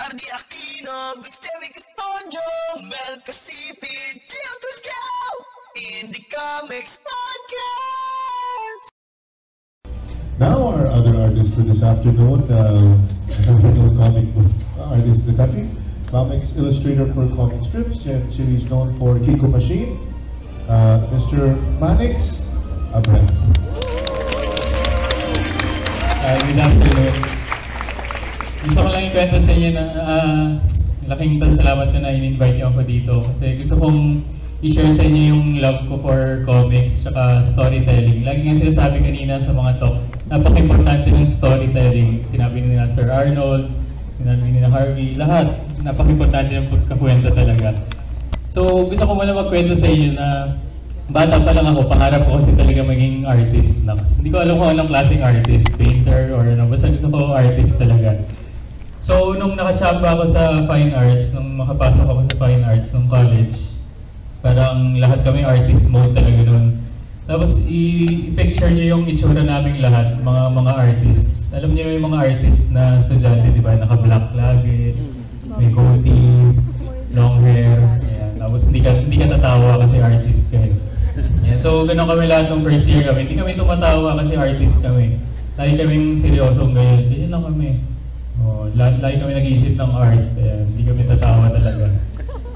Ardi Aquino, Gustavo Castonjo, Mel Casipid, Gio Tuscao, Indie Comics Podcast! Now our other artist for this afternoon, uh, original comic book artist of the country, comics illustrator for comic strips and series known for Kiko Machine, uh, Mr. Manix Abra. Uh, good afternoon. Gusto ko lang ikwento sa inyo na uh, laking salamat ko na in-invite niyo ako dito kasi gusto kong i-share sa inyo yung love ko for comics at storytelling. Lagi nga sinasabi kanina sa mga talk, napaka-importante ng storytelling. Sinabi nila Sir Arnold, sinabi nila Harvey, lahat. Napaka-importante ng pagkakwento talaga. So gusto ko muna magkwento sa inyo na bata pa lang ako, pangarap ko kasi talaga maging artist. Nax. Hindi ko alam kung anong klaseng artist, painter or ano, basta gusto ko artist talaga. So, nung nakachamba ako sa fine arts, nung makapasok ako sa fine arts nung college, parang lahat kami artist mode talaga noon. Tapos i-picture niyo yung itsura naming lahat, mga mga artists. Alam niyo yung mga artist na estudyante, di ba? Naka-black lagi, may goatee, long hair, ayan. Tapos hindi ka, hindi ka tatawa kasi artist ka eh. Ayan. So, ganun kami lahat nung first year kami. Hindi kami tumatawa kasi artist kami. Lagi kaming seryosong ganyan. Ganyan lang kami. Oh, lahat, lagi kami nag-iisip ng art. Ayan. Hindi kami tatawa talaga.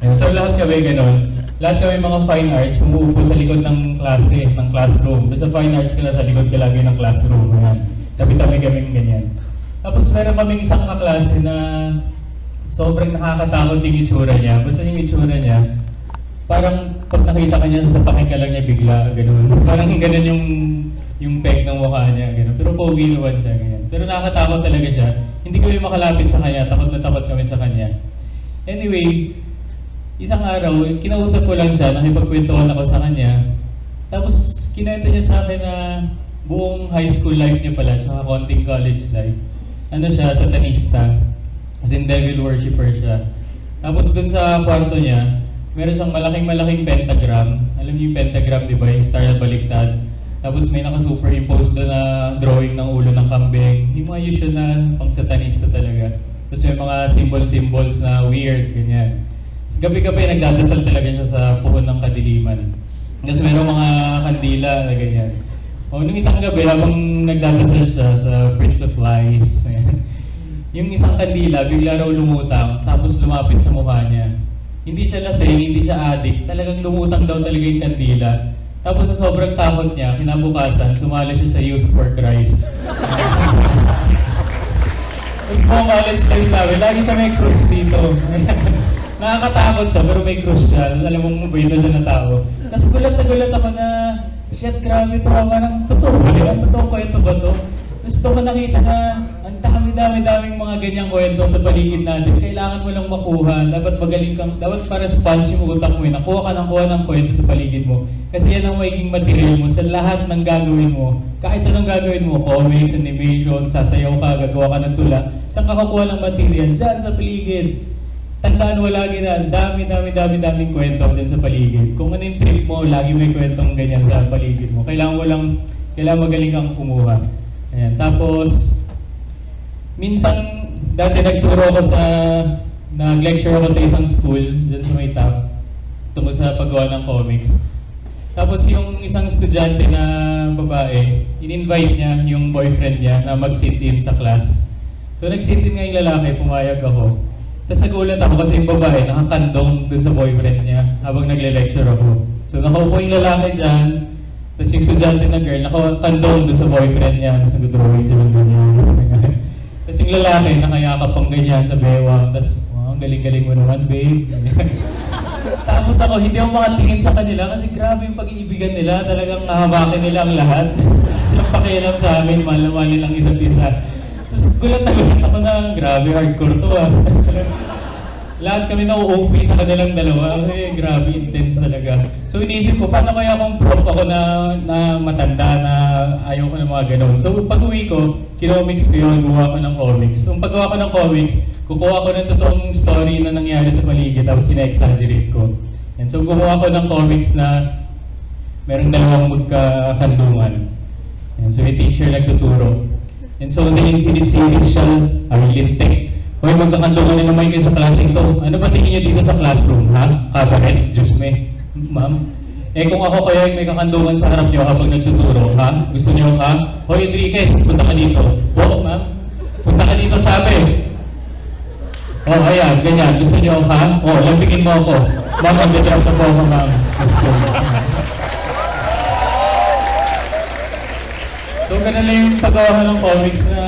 Ayan. So, lahat kami ganun. Lahat kami mga fine arts, umuupo sa likod ng klase, ng classroom. Basta fine arts ka sa likod ka lagi ng classroom. Ayan. Tabi-tabi kami ganyan. Tapos meron kaming isang kaklase na sobrang nakakatakot yung itsura niya. Basta yung itsura niya, parang pag nakita ka niya sa pakinggan lang niya bigla, ganun. Parang ganun yung yung peg ng mukha niya, ganun. Pero pogi naman siya, ganyan. Pero nakakatakot talaga siya. Hindi kami makalapit sa kanya, takot na takot kami sa kanya. Anyway, isang araw, kinausap ko lang siya, nakipagkwentuhan ako sa kanya. Tapos, kinento niya sa akin na buong high school life niya pala, tsaka konting college life. Ano siya, satanista. As in, devil worshipper siya. Tapos dun sa kwarto niya, meron siyang malaking-malaking pentagram. Alam niyo yung pentagram, di ba? Yung star na baliktad. Tapos may naka-superimpose doon na drawing ng ulo ng kambing. Yung mga usual na pang satanista talaga. Tapos may mga symbol-symbols na weird, ganyan. Tapos gabi-gabi nagdadasal talaga siya sa puhon ng kadiliman. Tapos mayroong mga kandila na ganyan. O nung isang gabi, habang nagdadasal siya sa Prince of Lies, yung isang kandila bigla raw lumutang, tapos lumapit sa mukha niya. Hindi siya lasing, hindi siya addict, talagang lumutang daw talaga yung kandila. Tapos sa sobrang takot niya, kinabukasan, sumali siya sa Youth for Christ. Tapos buong college life namin, lagi siya may cross dito. Nakakatakot siya, pero may cross siya. Alam mo, mabait na siya na tao. Tapos gulat na gulat ako na, shit, grabe to. Parang totoo ba yan? Totoo kwento ba to? Tapos ito ko nakita na ang dami-dami-daming mga ganyang kwento sa paligid natin. Kailangan mo lang makuha. Dapat magaling kang, dapat para sponge yung utak mo. eh. Nakuha ka ng kuha ng kwento sa paligid mo. Kasi yan ang magiging material mo sa lahat ng gagawin mo. Kahit anong gagawin mo, comics, animation, sasayaw ka, gagawa ka ng tula. Saan ka kukuha ng material? Diyan sa paligid. Tandaan mo lagi na dami, dami, dami, daming kwento dyan sa paligid. Kung ano yung trip mo, lagi may kwentong ganyan sa paligid mo. Kailangan mo lang, kailangan magaling kang kumuha. Ayan. Tapos, minsan, dati nagturo ako sa, nag-lecture ako sa isang school, dyan sa may TAF, tungkol sa paggawa ng comics. Tapos yung isang estudyante na babae, in-invite niya yung boyfriend niya na mag-sit in sa class. So nag-sit in nga yung lalaki, pumayag ako. Tapos nagulat ako kasi yung babae nakakandong dun sa boyfriend niya habang nagle-lecture ako. So nakaupo yung lalaki dyan, tapos yung estudyante na girl, nakakandong dun sa boyfriend niya, tapos nag-drawing silang ganyan. Yung lalaki, nakayakap pang ganyan sa bewang, tapos, oh, galing-galing mo naman, babe. Tapos ako, hindi ako makatingin sa kanila kasi grabe yung pag-iibigan nila. Talagang nahawakin nila ang lahat. Silang pakialam sa amin, mahal nilang isa't isa. Tapos gulat na gulat ako na, grabe, hardcore to ah. lahat kami na-OP sa kanilang dalawa. Eh, grabe, intense talaga. So iniisip ko, paano kaya kung prof ako na, na matanda na ayaw ko ng mga ganun. So pag uwi ko, kinomics ko yun, gumawa ko ng comics. Kung paggawa ko ng comics, kukuha ko ng totoong story na nangyari sa paligid, tapos ina-exaggerate ko. And so gumawa ko ng comics na merong dalawang magkakandungan. And so yung teacher nagtuturo. And so the Infinite Series shall, ay lintik, Hoy, magkakandungan na naman kayo sa klaseng to. Ano ba tingin niyo dito sa classroom, ha? Cabaret? Diyos me. Ma'am? Eh kung ako kaya yung may kakandungan sa harap niyo habang nagtuturo, ha? Gusto niyo, ha? Hoy, Enriquez, punta ka dito. Oo, ma'am. Punta ka dito, sabi. Oh, ayan, ganyan. Gusto niyo, ha? Oh, lambigin mo ako. Ma'am, mag-drop na po ako, ma'am. Go. So, ganun lang yung paggawa ko ng comics na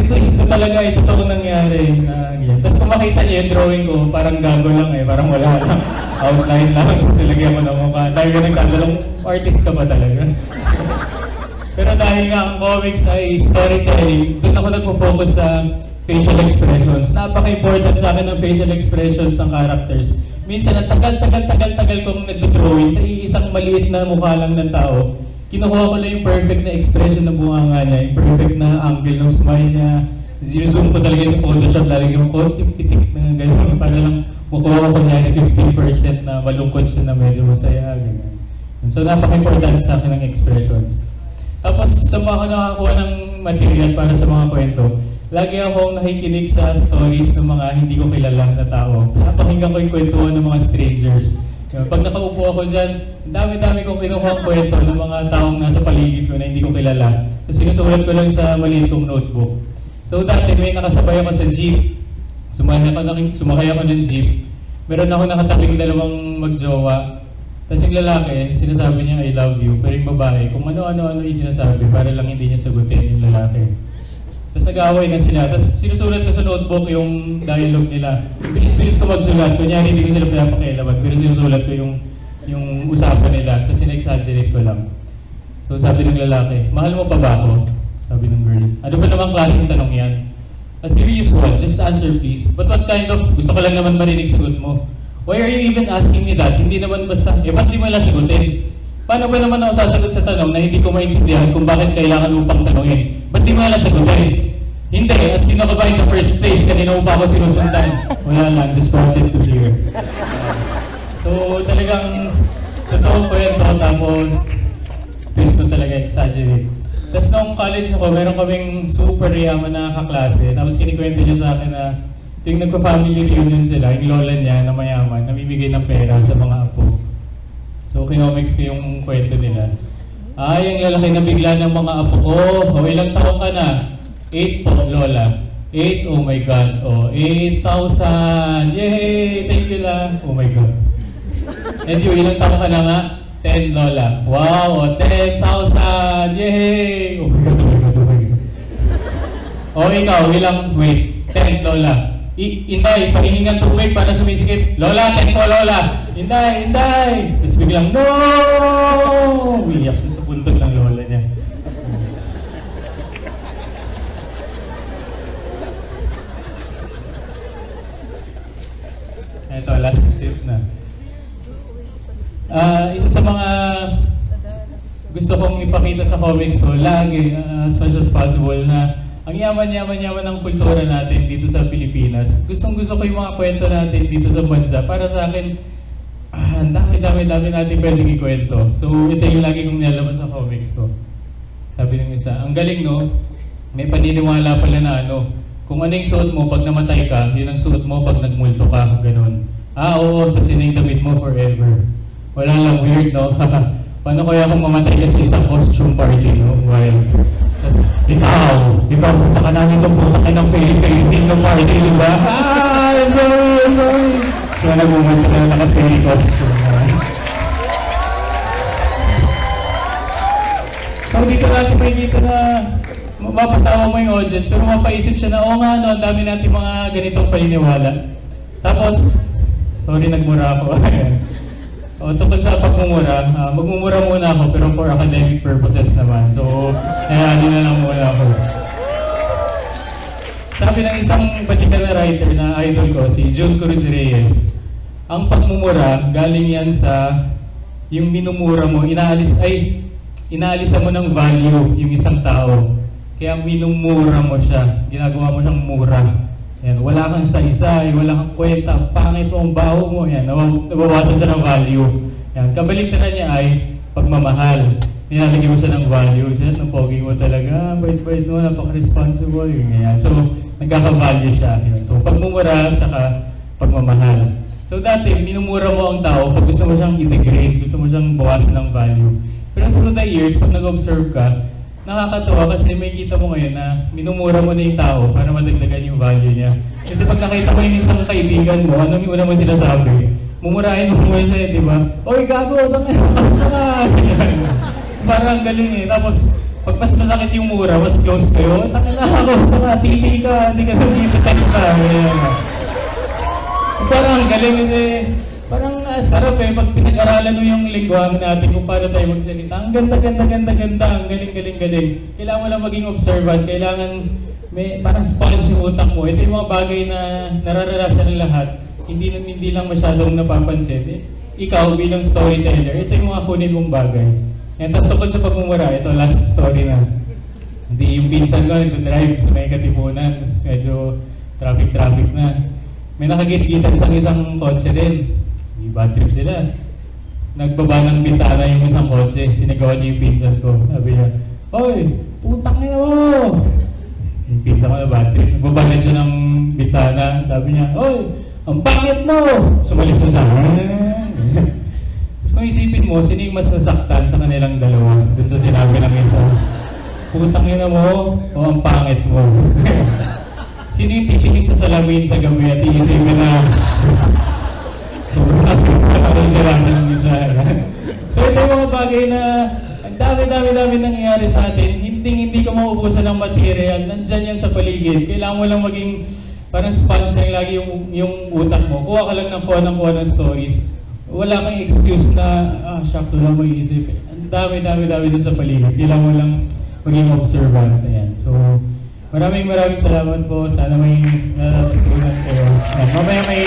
twist na talaga, ito totoo nangyari na. Tapos kung makita niyo yung drawing ko, parang gago lang eh, parang wala lang. Outline lang, tapos nilagyan ko ng mukha. Dahil ka, artist ka ba talaga? Pero dahil nga ang comics ay storytelling, doon ako nagpo-focus sa facial expressions. Napaka-important sa akin ng facial expressions ng characters. Minsan, ang tagal-tagal-tagal-tagal kong nagdo-drawing sa isang maliit na mukha lang ng tao, kinuha ko lang yung perfect na expression ng bunganga niya, yung perfect na angle ng smile niya. Zoom ko talaga sa Photoshop, lalagyan ko konting pitik na gano'n para lang makuha ko kunyari 15% na malungkot siya na medyo masaya. Ganyan. So, napaka-important sa akin ng expressions. Tapos, sa mga nakakuha ng material para sa mga kwento, lagi akong nakikinig sa stories ng mga hindi ko kilala na tao. Napakinggan ko yung kwentuhan ng mga strangers. Yun, Pag nakaupo ako dyan, dami-dami kong kinuha kwento ng mga taong nasa paligid ko na hindi ko kilala. Tapos sinusulat ko lang sa maliit kong notebook. So dati may nakasabay ako sa jeep. Sumakay ako, ng, sumakay ako ng jeep. Meron ako nakatabing dalawang magjowa. Tapos yung lalaki, sinasabi niya, I love you. Pero yung babae, kung ano-ano-ano yung sinasabi, para lang hindi niya sagutin yung lalaki. Tapos nag-aaway na sila. Tapos sinusulat ko sa notebook yung dialogue nila. Bilis-bilis ko magsulat. Kunyari hindi ko sila pinapakialaman. Pero sinusulat ko yung, yung usapan nila. Tapos in-exaggerate ko lang. So sabi ng lalaki, mahal mo pa ba ako? Sabi ng girl. Ano ba namang klaseng tanong yan? A serious one, just answer please. But what kind of, gusto ko lang naman marinig sagot mo. Why are you even asking me that? Hindi naman basta, eh ba't di mo lang sagutin? Paano ba naman ako sasagot sa tanong na hindi ko maintindihan kung bakit kailangan mo pang tanongin? Mo lang sagutin? Hindi, at sino ka ba in the first place? Kanina pa ako sinusundan. Wala lang, just wanted to hear. So talagang totoong kwento tapos twist ko talaga exaggerate. Tapos nung college ako, meron kaming super yaman na kaklase. Tapos kinikwento niya sa akin na yung nagpa-family reunion sila, yung lola niya na mayaman, namibigay ng pera sa mga apo. So kinomics ko yung kwento nila. Ay, ang lalaki na bigla ng mga apo ko. O, ilang taon ka na? 8 po, lola. 8, oh my God. Oh, 8,000. Yay! Thank you lang. Oh my God. And you, ilang taon ka na nga? 10, Lola. Wow, oh, 10,000! Yay! Oh my God, oh my God, oh my God. O ikaw, ilang, wait, 10, Lola. I Inday, pahihingan tubig para sumisikip. Lola, 10 po, Lola. Inday, Inday! Tapos biglang, no! Umiyak siya sa puntod ng Lola niya. Ito, last step na. Ah, isa sa mga gusto kong ipakita sa comics ko lagi ah, as much as possible na ang yaman-yaman-yaman ng kultura natin dito sa Pilipinas. Gustong gusto ko yung mga kwento natin dito sa bansa. Para sa akin, ah, ang dami-dami-dami natin pwedeng ikwento. So, ito yung lagi kong nilalabas sa comics ko. Sabi ng isa, ang galing no, may paniniwala pala na ano, kung ano yung suot mo pag namatay ka, yun ang suot mo pag nagmulto ka, ganun. Ah, oo, tapos yun yung damit mo forever. Wala lang, weird, no? Paano kaya kung mamatay ka sa isang costume party, no? Wild. Tapos, ikaw, ikaw, punta ka namin itong puta kayo ng ng party, di ba? Ah, I'm sorry, I'm sorry. So, nag-moment ka na naka-fairy costume. So dito natin makikita na mapatawa mo yung audience pero mapaisip siya na oo nga no, ang dami natin mga ganitong paniniwala. Tapos, sorry nagmura ako. o, tungkol sa pagmumura, ah, magmumura muna ako pero for academic purposes naman. So, kaya di na lang muna ako. Sabi ng isang na writer na idol ko, si June Cruz Reyes, ang pagmumura galing yan sa yung minumura mo, inaalis, ay, inaalisan mo ng value yung isang tao. Kaya minumura mo siya, ginagawa mo siyang mura. Yan, wala kang saysay, wala kang kwenta, ang pangit mo, ang baho mo, yan, nabaw- nabawasan siya ng value. Yan, kabaliktaran niya ay pagmamahal. Nilalagyan mo siya ng value. Siya, ang pogi mo talaga, bait-bait mo, napaka-responsible, ganyan. So, nagkaka-value siya. Yun. So pagmumura, saka pagmamahal. So dati, minumura mo ang tao pag gusto mo siyang i-degrade, gusto mo siyang bawasan ng value. Pero through the years, pag nag-observe ka, nakakatuwa kasi may kita mo ngayon na minumura mo na yung tao para madagdagan yung value niya. Kasi pag nakita mo yung isang kaibigan mo, anong una mo sinasabi? Mumurahin mo mo siya, di ba? Oy, gago, tangin, sa ka. Parang galing eh. Tapos, pag mas masakit yung mura, mas close kayo, tangin na ako, sa ka, ka, hindi ka sabihin text na. Parang ang galing kasi, parang ah, sarap eh, pag pinag-aralan mo yung lingwahe natin kung paano tayo magsalita. Ang ganda, ganda, ganda, ganda, ang galing, galing, galing. Kailangan mo lang maging observant, kailangan may parang sponge yung utak mo. Ito yung mga bagay na nararanasan ng lahat, hindi, hindi lang masyadong napapansin. Eh, ikaw bilang storyteller, ito yung mga kunin mong bagay. And tapos tungkol sa pagmumura, ito last story na. Hindi yung pinsan ko nag-drive sa may katipunan, tapos medyo traffic-traffic na. May nakagit-gitan sa isang kotse din. Bad trip sila. Nagbaba ng bintana yung isang kotse, sinagawan niya yung pinsan ko. Sabi niya, Hoy, putang na mo! Yung pinsan ko na bad trip. Nagbabalan siya ng bintana. Sabi niya, Hoy, ang pangit mo! Sumalis na siya. Tapos kung isipin mo, sino yung mas nasaktan sa kanilang dalawa? Doon sa sinabi ng isa. Putang ina mo o ang pangit mo? Sino yung titingin sa salamin sa gabi at iisipin na yung sinabi ng isa. so ito mga bagay na ang dami-dami-dami nangyayari sa atin. Hindi hindi ka mauubusan ng material. Nandyan yan sa paligid. Kailangan mo lang maging parang sponge lang lagi yung, yung utak mo. Kuha ka lang ng kuha ng kuha ng stories. Wala kang excuse na, ah, shucks, wala mo iisip. Ang dami-dami-dami sa paligid. Kailangan mo lang maging observant. Ayan. So, maraming maraming salamat po. Sana may natutunan kayo. Ayan. Mamaya may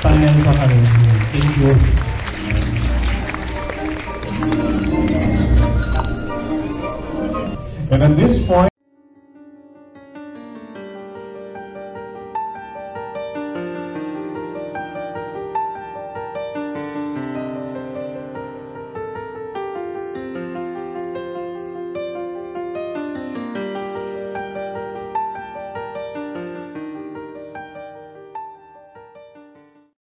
panel pa kami. And at this point,